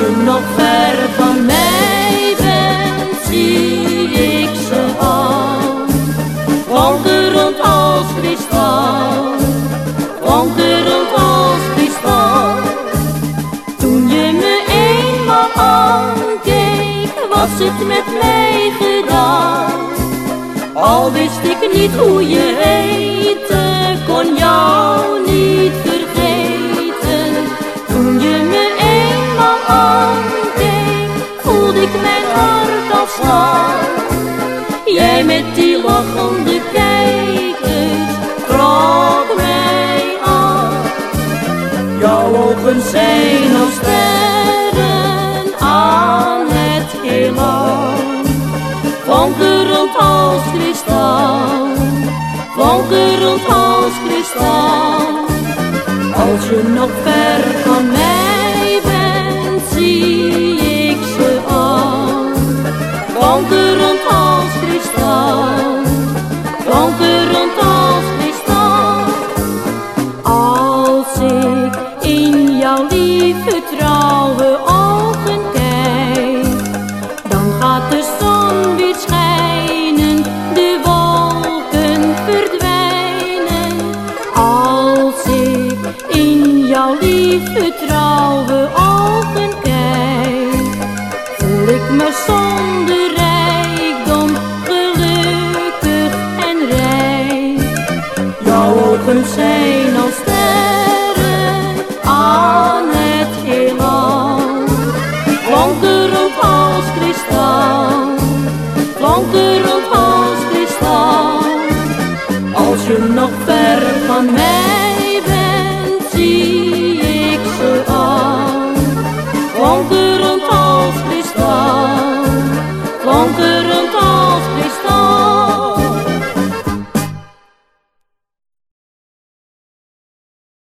je nog ver van mij bent, zie ik ze al. Wandelend als kristal, wandelend als kristal. Toen je me eenmaal aankeek, was het met mij gedaan. Al wist ik niet hoe je. Jij met die lachende kijkers trok mij aan. Jouw ogen zijn als sterren aan het heelal. Fonkerend als kristal, fonkerend als kristal. Als je nog ver van mij Als ik in jouw lieve trouwe ogen kijk, voel ik me zonder rijkdom gelukkig en rijk. Jouw ogen zijn als sterren aan het heelal, rond als kristal, rond als kristal. Als je nog